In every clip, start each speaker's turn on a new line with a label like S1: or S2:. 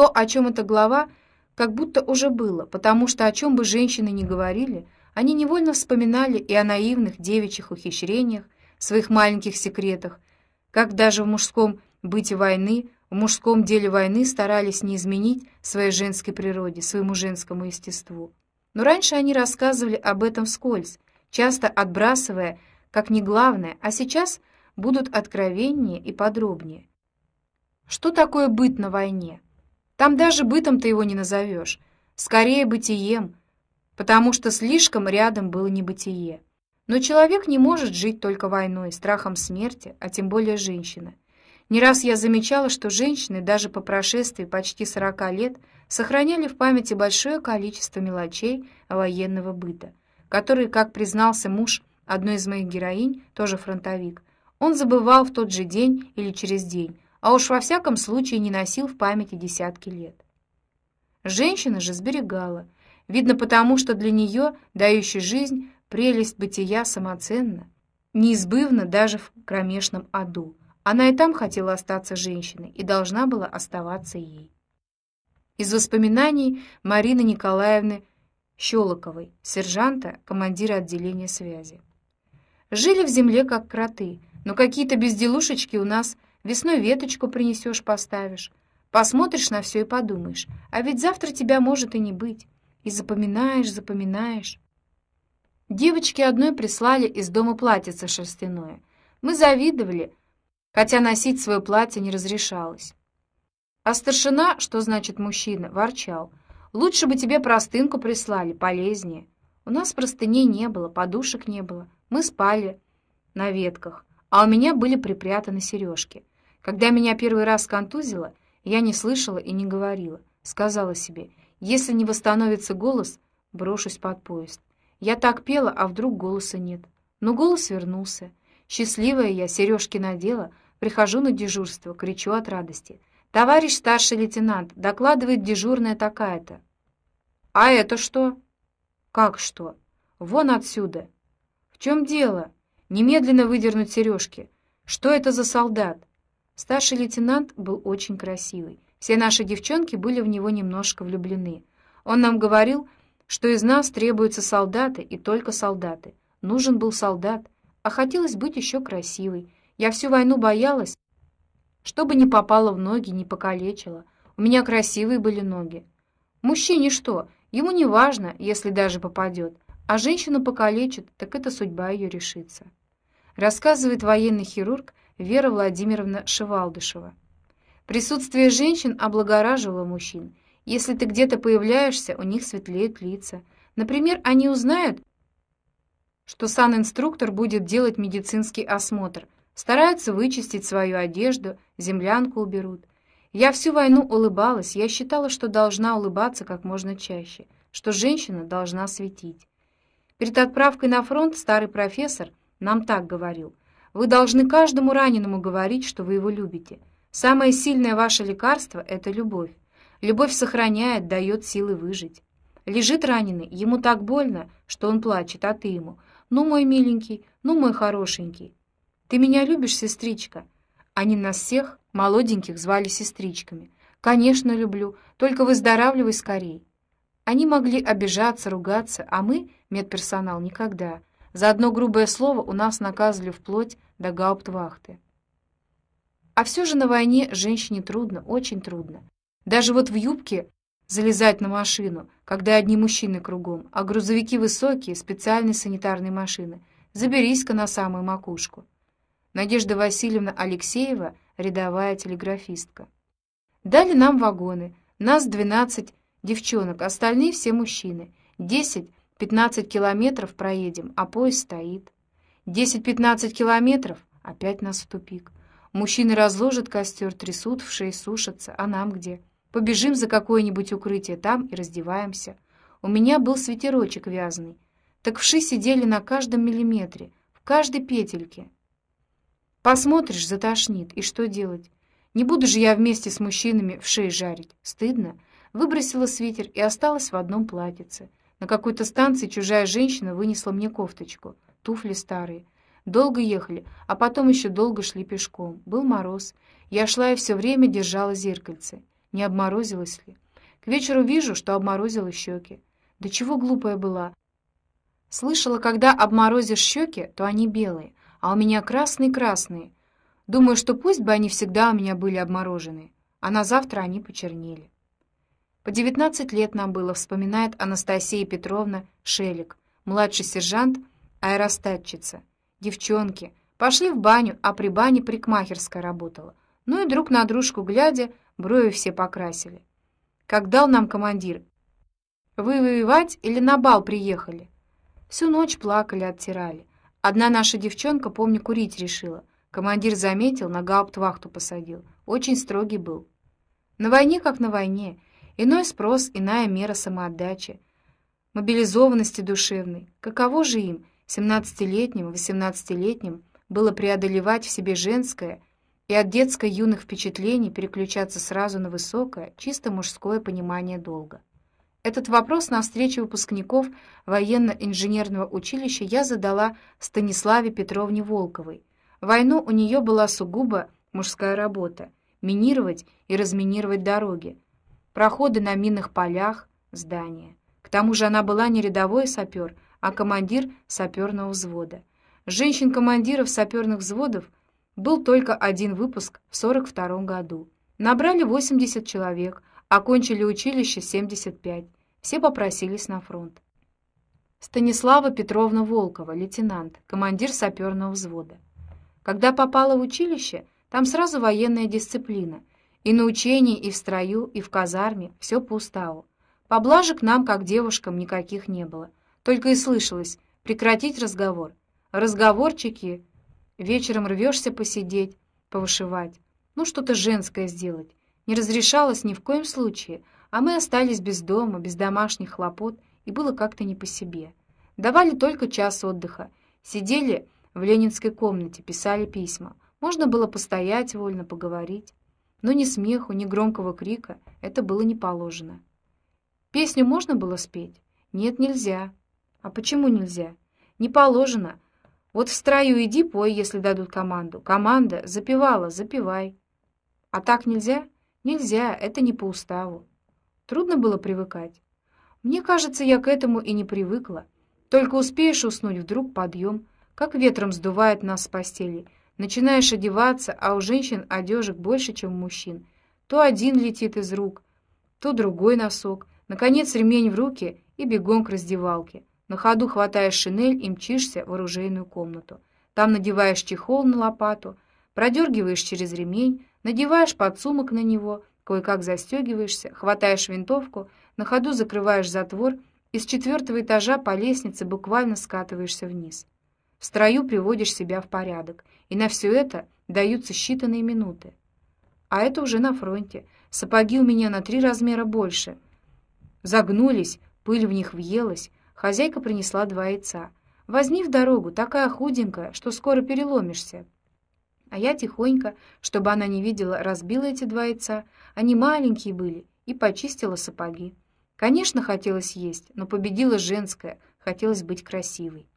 S1: То, о чем эта глава, как будто уже было, потому что о чем бы женщины ни говорили, они невольно вспоминали и о наивных девичьих ухищрениях, своих маленьких секретах, как даже в мужском быте войны, в мужском деле войны старались не изменить своей женской природе, своему женскому естеству. Но раньше они рассказывали об этом вскользь, часто отбрасывая как не главное, а сейчас будут откровеннее и подробнее. Что такое быт на войне? Там даже бытом ты его не назовешь, скорее бытием, потому что слишком рядом было небытие. Но человек не может жить только войной, страхом смерти, а тем более женщина. Не раз я замечала, что женщины даже по прошествии почти 40 лет сохраняли в памяти большое количество мелочей военного быта, которые, как признался муж одной из моих героинь, тоже фронтовик, он забывал в тот же день или через день, а уж во всяком случае не носил в памяти десятки лет. Женщина же сберегала, видно потому, что для нее, дающей жизнь, Прелесть бытия самоценна, неизбывна даже в кромешном аду. Она и там хотела остаться женщиной и должна была оставаться ей. Из воспоминаний Марины Николаевны Щелоковой, сержанта, командира отделения связи. Жили в земле, как кроты, но какие-то безделушечки у нас весной веточку принесешь, поставишь. Посмотришь на все и подумаешь, а ведь завтра тебя может и не быть. И запоминаешь, запоминаешь. Девочки одной прислали из дома платьице шерстяное. Мы завидовали, хотя носить свое платье не разрешалось. А старшина, что значит мужчина, ворчал. «Лучше бы тебе простынку прислали, полезнее. У нас простыней не было, подушек не было. Мы спали на ветках, а у меня были припрятаны сережки. Когда меня первый раз контузило, я не слышала и не говорила. Сказала себе, если не восстановится голос, брошусь под поезд. Я так пела, а вдруг голоса нет. Но голос вернулся. Счастливая я, сережки надела, прихожу на дежурство, кричу от радости. «Товарищ старший лейтенант, докладывает дежурная такая-то». «А это что?» «Как что?» «Вон отсюда». «В чем дело?» «Немедленно выдернуть сережки». «Что это за солдат?» Старший лейтенант был очень красивый. Все наши девчонки были в него немножко влюблены. Он нам говорил, что из нас требуются солдаты и только солдаты. Нужен был солдат, а хотелось быть еще красивой. Я всю войну боялась, чтобы не попало в ноги, не покалечило. У меня красивые были ноги. Мужчине что? Ему не важно, если даже попадет. А женщину покалечит, так это судьба ее решится. Рассказывает военный хирург Вера Владимировна Шевалдышева. Присутствие женщин облагораживало мужчин, если ты где-то появляешься, у них светлеют лица. Например, они узнают, что санинструктор будет делать медицинский осмотр, стараются вычистить свою одежду, землянку уберут. Я всю войну улыбалась, я считала, что должна улыбаться как можно чаще, что женщина должна светить. Перед отправкой на фронт старый профессор нам так говорил. Вы должны каждому раненому говорить, что вы его любите. Самое сильное ваше лекарство — это любовь. Любовь сохраняет, дает силы выжить. Лежит раненый, ему так больно, что он плачет, а ты ему. «Ну, мой миленький, ну, мой хорошенький, ты меня любишь, сестричка?» Они нас всех, молоденьких, звали сестричками. «Конечно, люблю, только выздоравливай скорей». Они могли обижаться, ругаться, а мы, медперсонал, никогда. За одно грубое слово у нас наказывали вплоть до гауптвахты. А все же на войне женщине трудно, очень трудно. Даже вот в юбке залезать на машину, когда одни мужчины кругом, а грузовики высокие, специальные санитарные машины. Заберись-ка на самую макушку. Надежда Васильевна Алексеева, рядовая телеграфистка. Дали нам вагоны. Нас 12 девчонок, остальные все мужчины. 10-15 километров проедем, а поезд стоит. 10-15 километров, опять нас в тупик. Мужчины разложат костер, трясут, в шеи сушатся, а нам где? Побежим за какое-нибудь укрытие там и раздеваемся. У меня был свитерочек вязаный. Так вши сидели на каждом миллиметре, в каждой петельке. Посмотришь, затошнит, и что делать? Не буду же я вместе с мужчинами в шеи жарить. Стыдно. Выбросила свитер и осталась в одном платьице. На какой-то станции чужая женщина вынесла мне кофточку, туфли старые. Долго ехали, а потом еще долго шли пешком. Был мороз. Я шла и все время держала зеркальце. не обморозилась ли. К вечеру вижу, что обморозила щеки. Да чего глупая была. Слышала, когда обморозишь щеки, то они белые, а у меня красные-красные. Думаю, что пусть бы они всегда у меня были обморожены, а на завтра они почернели. По девятнадцать лет нам было, вспоминает Анастасия Петровна Шелик, младший сержант, аэростатчица. Девчонки, пошли в баню, а при бане прикмахерская работала. Ну и друг на дружку глядя, брови все покрасили. Как дал нам командир. Вы воевать или на бал приехали? Всю ночь плакали, оттирали. Одна наша девчонка, помню, курить решила. Командир заметил, на гауптвахту посадил. Очень строгий был. На войне как на войне. Иной спрос, иная мера самоотдачи. Мобилизованности душевной. Каково же им, 17-летним, 18-летним, было преодолевать в себе женское и от детско-юных впечатлений переключаться сразу на высокое, чисто мужское понимание долга. Этот вопрос на встрече выпускников военно-инженерного училища я задала Станиславе Петровне Волковой. Войну у нее была сугубо мужская работа — минировать и разминировать дороги, проходы на минных полях, здания. К тому же она была не рядовой сапер, а командир саперного взвода. Женщин-командиров саперных взводов был только один выпуск в 42 году. Набрали 80 человек, Окончили училище 75. Все попросились на фронт. Станислава Петровна Волкова, лейтенант, командир саперного взвода. Когда попала в училище, там сразу военная дисциплина. И на учении, и в строю, и в казарме, все по уставу. Поблажек нам, как девушкам, никаких не было. Только и слышалось прекратить разговор. Разговорчики, вечером рвешься посидеть, повышивать, ну что-то женское сделать не разрешалось ни в коем случае, а мы остались без дома, без домашних хлопот, и было как-то не по себе. Давали только час отдыха. Сидели в ленинской комнате, писали письма. Можно было постоять вольно, поговорить. Но ни смеху, ни громкого крика это было не положено. Песню можно было спеть? Нет, нельзя. А почему нельзя? Не положено. Вот в строю иди пой, если дадут команду. Команда запевала, запевай. А так нельзя? Нельзя, это не по уставу. Трудно было привыкать. Мне кажется, я к этому и не привыкла. Только успеешь уснуть, вдруг подъем, как ветром сдувает нас с постели. Начинаешь одеваться, а у женщин одежек больше, чем у мужчин. То один летит из рук, то другой носок. Наконец ремень в руки и бегом к раздевалке. На ходу хватаешь шинель и мчишься в оружейную комнату. Там надеваешь чехол на лопату, продергиваешь через ремень, Надеваешь подсумок на него, кое-как застегиваешься, хватаешь винтовку, на ходу закрываешь затвор и с четвертого этажа по лестнице буквально скатываешься вниз. В строю приводишь себя в порядок, и на все это даются считанные минуты. А это уже на фронте. Сапоги у меня на три размера больше. Загнулись, пыль в них въелась. Хозяйка принесла два яйца. Возьми в дорогу, такая худенькая, что скоро переломишься. А я тихонько, чтобы она не видела, разбила эти два яйца. Они маленькие были, и почистила сапоги. Конечно, хотелось есть, но победила женское, хотелось быть красивой.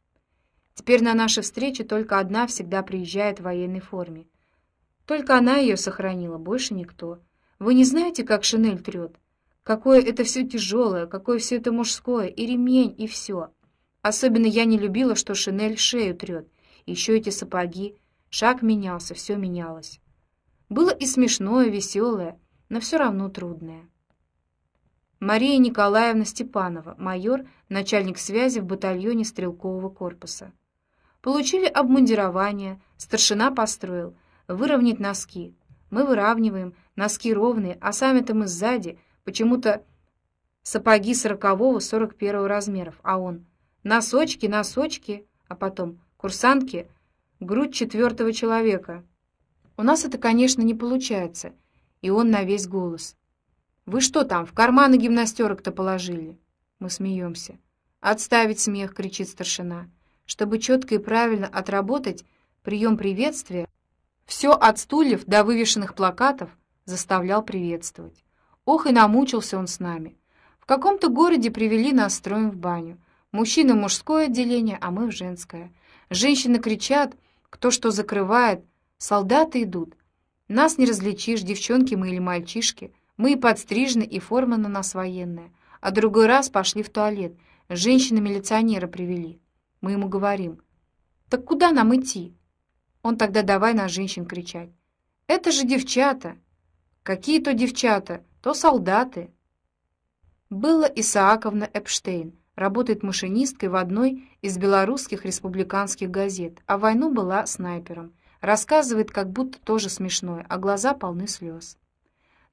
S1: Теперь на наши встречи только одна всегда приезжает в военной форме. Только она ее сохранила, больше никто. Вы не знаете, как шинель трет? Какое это все тяжелое, какое все это мужское, и ремень, и все. Особенно я не любила, что шинель шею трет. Еще эти сапоги, Шаг менялся, все менялось. Было и смешное, и веселое, но все равно трудное. Мария Николаевна Степанова, майор, начальник связи в батальоне стрелкового корпуса. Получили обмундирование, старшина построил, выровнять носки. Мы выравниваем, носки ровные, а сами-то мы сзади, почему-то сапоги сорокового, сорок первого размеров, а он носочки, носочки, а потом курсантки грудь четвертого человека. У нас это, конечно, не получается, и он на весь голос. Вы что там, в карманы гимнастерок-то положили? Мы смеемся. Отставить смех, кричит старшина. Чтобы четко и правильно отработать прием приветствия, все от стульев до вывешенных плакатов заставлял приветствовать. Ох, и намучился он с нами. В каком-то городе привели нас строем в баню. Мужчины мужское отделение, а мы в женское. Женщины кричат, кто что закрывает, солдаты идут. Нас не различишь, девчонки мы или мальчишки. Мы и подстрижены, и форма на нас военная. А другой раз пошли в туалет. Женщины-милиционера привели. Мы ему говорим, «Так куда нам идти?» Он тогда давай на женщин кричать. «Это же девчата!» «Какие то девчата? То солдаты!» Было Исааковна Эпштейн, работает машинисткой в одной из белорусских республиканских газет, а войну была снайпером. Рассказывает, как будто тоже смешное, а глаза полны слез.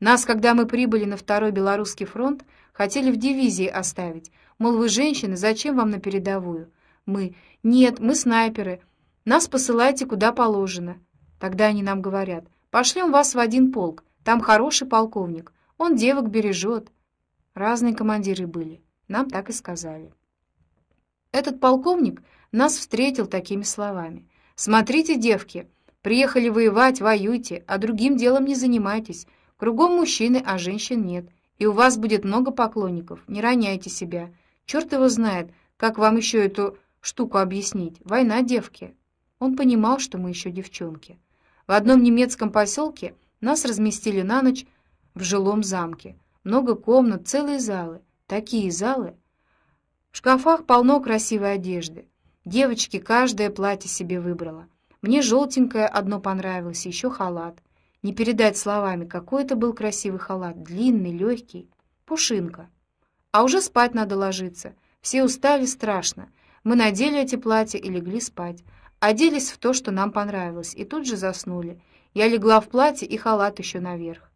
S1: Нас, когда мы прибыли на второй белорусский фронт, хотели в дивизии оставить. Мол, вы женщины, зачем вам на передовую? Мы. Нет, мы снайперы. Нас посылайте куда положено. Тогда они нам говорят. Пошлем вас в один полк. Там хороший полковник. Он девок бережет. Разные командиры были. Нам так и сказали. Этот полковник нас встретил такими словами. «Смотрите, девки, приехали воевать, воюйте, а другим делом не занимайтесь. Кругом мужчины, а женщин нет. И у вас будет много поклонников. Не роняйте себя. Черт его знает, как вам еще эту штуку объяснить. Война, девки». Он понимал, что мы еще девчонки. В одном немецком поселке нас разместили на ночь в жилом замке. Много комнат, целые залы. Такие залы. В шкафах полно красивой одежды. Девочки каждое платье себе выбрала. Мне желтенькое одно понравилось, еще халат. Не передать словами, какой это был красивый халат, длинный, легкий, пушинка. А уже спать надо ложиться. Все устали страшно. Мы надели эти платья и легли спать. Оделись в то, что нам понравилось, и тут же заснули. Я легла в платье и халат еще наверх.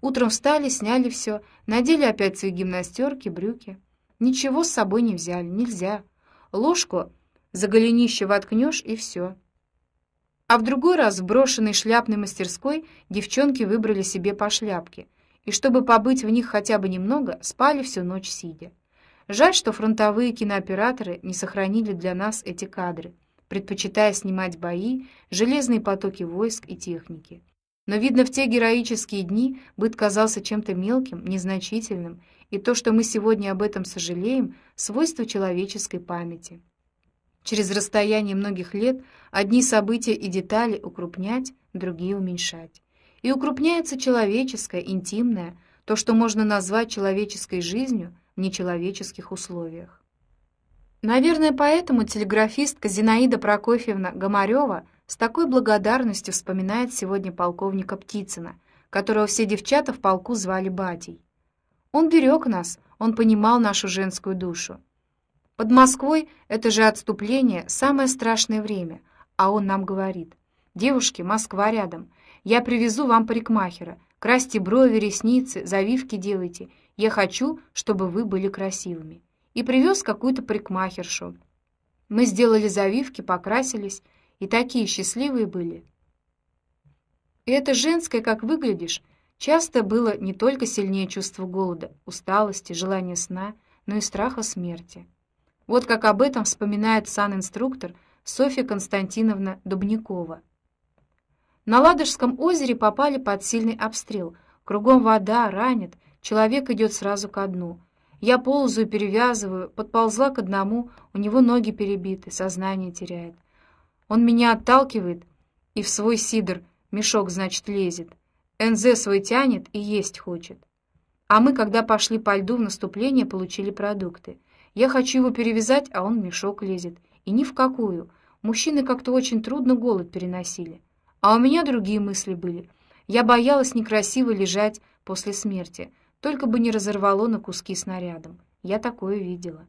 S1: Утром встали, сняли все, надели опять свои гимнастерки, брюки. Ничего с собой не взяли, нельзя. Ложку за голенище воткнешь, и все. А в другой раз в брошенной шляпной мастерской девчонки выбрали себе по шляпке, и чтобы побыть в них хотя бы немного, спали всю ночь сидя. Жаль, что фронтовые кинооператоры не сохранили для нас эти кадры, предпочитая снимать бои, железные потоки войск и техники. Но, видно, в те героические дни быт казался чем-то мелким, незначительным, и то, что мы сегодня об этом сожалеем, свойство человеческой памяти. Через расстояние многих лет одни события и детали укрупнять, другие уменьшать. И укрупняется человеческое, интимное, то, что можно назвать человеческой жизнью нечеловеческих условиях. Наверное, поэтому телеграфистка Зинаида Прокофьевна Гомарева – с такой благодарностью вспоминает сегодня полковника Птицына, которого все девчата в полку звали Батей. Он берег нас, он понимал нашу женскую душу. Под Москвой это же отступление самое страшное время, а он нам говорит, «Девушки, Москва рядом, я привезу вам парикмахера, красьте брови, ресницы, завивки делайте, я хочу, чтобы вы были красивыми». И привез какую-то парикмахершу. Мы сделали завивки, покрасились, и такие счастливые были. И это женское, как выглядишь, часто было не только сильнее чувство голода, усталости, желания сна, но и страха смерти. Вот как об этом вспоминает сан-инструктор Софья Константиновна Дубникова. На Ладожском озере попали под сильный обстрел. Кругом вода, ранит, человек идет сразу ко дну. Я ползаю, перевязываю, подползла к одному, у него ноги перебиты, сознание теряет. Он меня отталкивает и в свой сидр мешок, значит, лезет. НЗ свой тянет и есть хочет. А мы, когда пошли по льду в наступление, получили продукты. Я хочу его перевязать, а он в мешок лезет. И ни в какую. Мужчины как-то очень трудно голод переносили. А у меня другие мысли были. Я боялась некрасиво лежать после смерти, только бы не разорвало на куски снарядом. Я такое видела.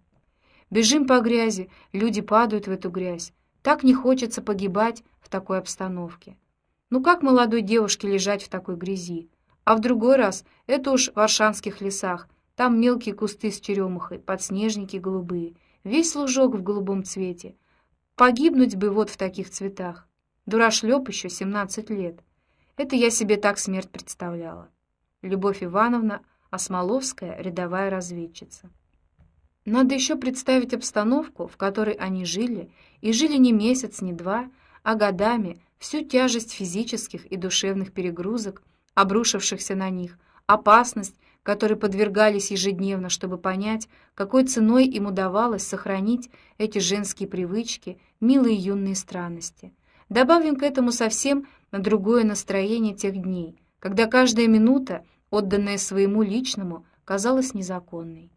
S1: Бежим по грязи, люди падают в эту грязь. Так не хочется погибать в такой обстановке. Ну как молодой девушке лежать в такой грязи? А в другой раз это уж в Аршанских лесах. Там мелкие кусты с черемухой, подснежники голубые, весь лужок в голубом цвете. Погибнуть бы вот в таких цветах. Дурашлеп еще 17 лет. Это я себе так смерть представляла. Любовь Ивановна Осмоловская, рядовая разведчица. Надо еще представить обстановку, в которой они жили, и жили не месяц, не два, а годами, всю тяжесть физических и душевных перегрузок, обрушившихся на них, опасность, которой подвергались ежедневно, чтобы понять, какой ценой им удавалось сохранить эти женские привычки, милые юные странности. Добавим к этому совсем на другое настроение тех дней, когда каждая минута отданная своему личному, казалась незаконной.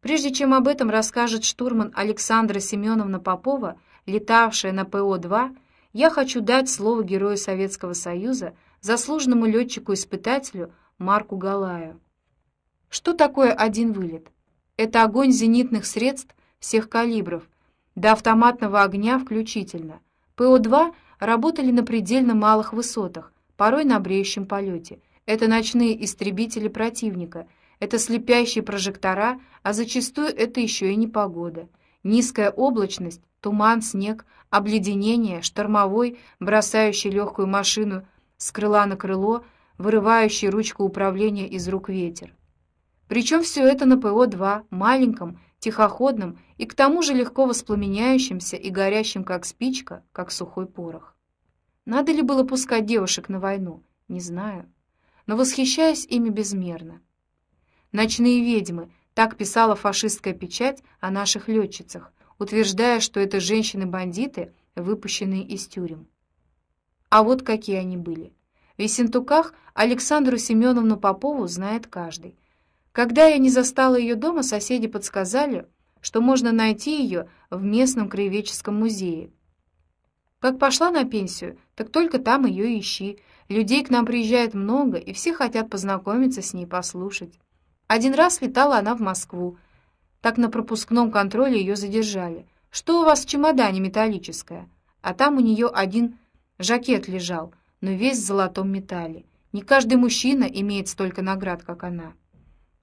S1: Прежде чем об этом расскажет штурман Александра Семеновна Попова, летавшая на ПО-2, я хочу дать слово герою Советского Союза, заслуженному летчику-испытателю Марку Галаю. Что такое один вылет? Это огонь зенитных средств всех калибров, до автоматного огня включительно. ПО-2 работали на предельно малых высотах, порой на бреющем полете. Это ночные истребители противника, это слепящие прожектора, а зачастую это еще и непогода. Низкая облачность, туман, снег, обледенение, штормовой, бросающий легкую машину с крыла на крыло, вырывающий ручку управления из рук ветер. Причем все это на ПО-2, маленьком, тихоходном и к тому же легко воспламеняющимся и горящим, как спичка, как сухой порох. Надо ли было пускать девушек на войну? Не знаю. Но восхищаюсь ими безмерно. «Ночные ведьмы» — так писала фашистская печать о наших летчицах, утверждая, что это женщины-бандиты, выпущенные из тюрем. А вот какие они были. В Ессентуках Александру Семеновну Попову знает каждый. Когда я не застала ее дома, соседи подсказали, что можно найти ее в местном краеведческом музее. Как пошла на пенсию, так только там ее ищи. Людей к нам приезжает много, и все хотят познакомиться с ней, послушать. Один раз летала она в Москву. Так на пропускном контроле ее задержали. «Что у вас в чемодане металлическое?» А там у нее один жакет лежал, но весь в золотом металле. Не каждый мужчина имеет столько наград, как она.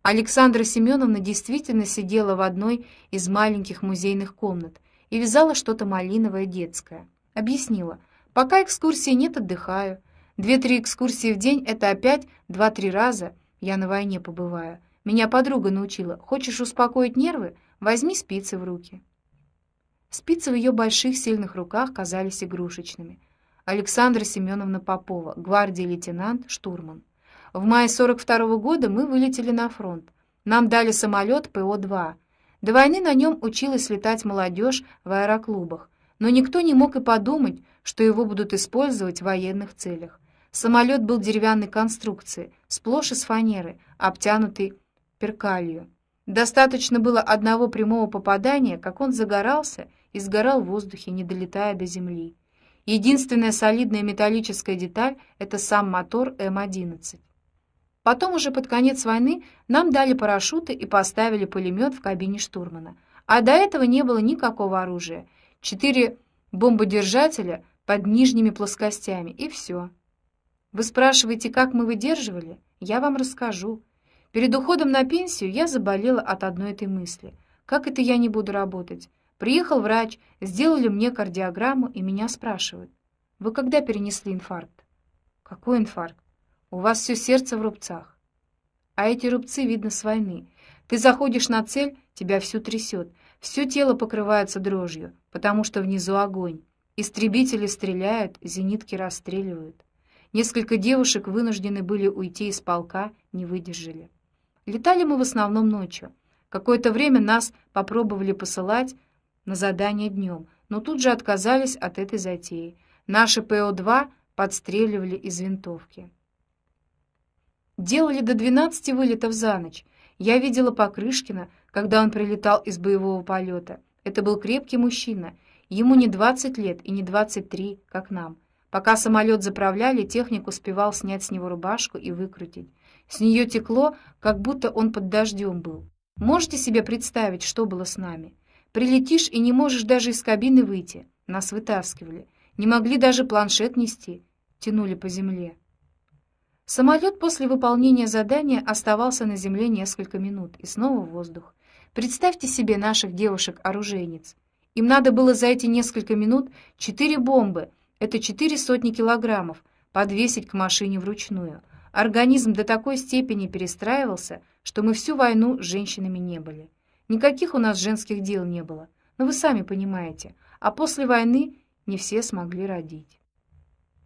S1: Александра Семеновна действительно сидела в одной из маленьких музейных комнат и вязала что-то малиновое детское. Объяснила, пока экскурсии нет, отдыхаю. Две-три экскурсии в день — это опять два-три раза я на войне побываю. Меня подруга научила. Хочешь успокоить нервы? Возьми спицы в руки. Спицы в ее больших сильных руках казались игрушечными. Александра Семеновна Попова, гвардии лейтенант, штурман. В мае 42 -го года мы вылетели на фронт. Нам дали самолет ПО-2. До войны на нем училась летать молодежь в аэроклубах, но никто не мог и подумать, что его будут использовать в военных целях. Самолет был деревянной конструкции, сплошь из фанеры, обтянутый перкалью. Достаточно было одного прямого попадания, как он загорался и сгорал в воздухе, не долетая до земли. Единственная солидная металлическая деталь — это сам мотор М-11. Потом уже под конец войны нам дали парашюты и поставили пулемет в кабине штурмана. А до этого не было никакого оружия. Четыре бомбодержателя под нижними плоскостями, и все. Вы спрашиваете, как мы выдерживали? Я вам расскажу. Перед уходом на пенсию я заболела от одной этой мысли. Как это я не буду работать? Приехал врач, сделали мне кардиограмму и меня спрашивают. Вы когда перенесли инфаркт? Какой инфаркт? У вас все сердце в рубцах. А эти рубцы видно с войны. Ты заходишь на цель, тебя всю трясет. Все тело покрывается дрожью, потому что внизу огонь. Истребители стреляют, зенитки расстреливают. Несколько девушек вынуждены были уйти из полка, не выдержали. Летали мы в основном ночью. Какое-то время нас попробовали посылать на задание днем, но тут же отказались от этой затеи. Наши ПО-2 подстреливали из винтовки. Делали до 12 вылетов за ночь. Я видела Покрышкина, когда он прилетал из боевого полета. Это был крепкий мужчина. Ему не 20 лет и не 23, как нам. Пока самолет заправляли, техник успевал снять с него рубашку и выкрутить. С нее текло, как будто он под дождем был. Можете себе представить, что было с нами? Прилетишь и не можешь даже из кабины выйти. Нас вытаскивали. Не могли даже планшет нести. Тянули по земле. Самолет после выполнения задания оставался на земле несколько минут и снова в воздух. Представьте себе наших девушек-оружейниц. Им надо было за эти несколько минут четыре бомбы, это четыре сотни килограммов, подвесить к машине вручную — Организм до такой степени перестраивался, что мы всю войну женщинами не были. Никаких у нас женских дел не было, но вы сами понимаете, а после войны не все смогли родить.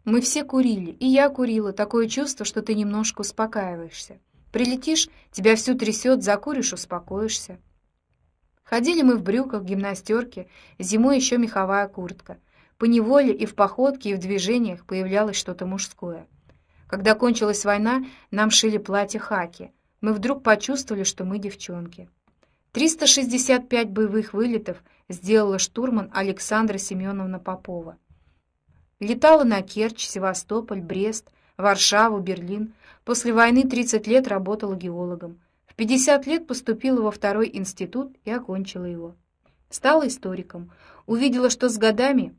S1: Мы все курили, и я курила, такое чувство, что ты немножко успокаиваешься. Прилетишь, тебя всю трясет, закуришь, успокоишься. Ходили мы в брюках, гимнастерке, зимой еще меховая куртка. По неволе и в походке, и в движениях появлялось что-то мужское. Когда кончилась война, нам шили платья хаки. Мы вдруг почувствовали, что мы девчонки. 365 боевых вылетов сделала штурман Александра Семеновна Попова. Летала на Керчь, Севастополь, Брест, Варшаву, Берлин. После войны 30 лет работала геологом. В 50 лет поступила во второй институт и окончила его. Стала историком. Увидела, что с годами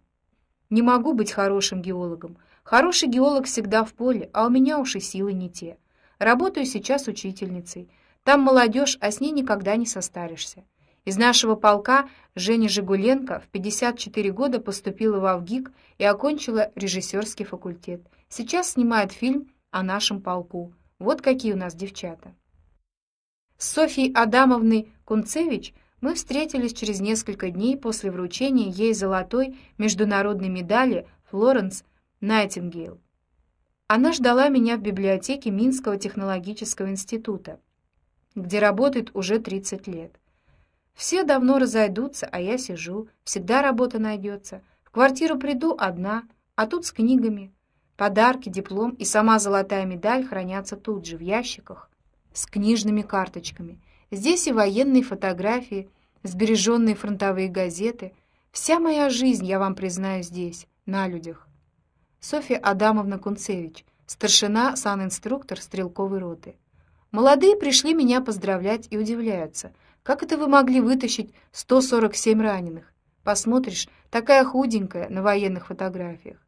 S1: не могу быть хорошим геологом. Хороший геолог всегда в поле, а у меня уж и силы не те. Работаю сейчас учительницей. Там молодежь, а с ней никогда не состаришься. Из нашего полка Женя Жигуленко в 54 года поступила в Авгик и окончила режиссерский факультет. Сейчас снимает фильм о нашем полку. Вот какие у нас девчата. С Софьей Адамовной Кунцевич мы встретились через несколько дней после вручения ей золотой международной медали Флоренс Найтингейл. Она ждала меня в библиотеке Минского технологического института, где работает уже 30 лет. Все давно разойдутся, а я сижу, всегда работа найдется. В квартиру приду одна, а тут с книгами. Подарки, диплом и сама золотая медаль хранятся тут же, в ящиках, с книжными карточками. Здесь и военные фотографии, сбереженные фронтовые газеты. Вся моя жизнь, я вам признаю, здесь, на людях. Софья Адамовна Кунцевич, старшина, санинструктор стрелковой роты. Молодые пришли меня поздравлять и удивляются. Как это вы могли вытащить 147 раненых? Посмотришь, такая худенькая на военных фотографиях.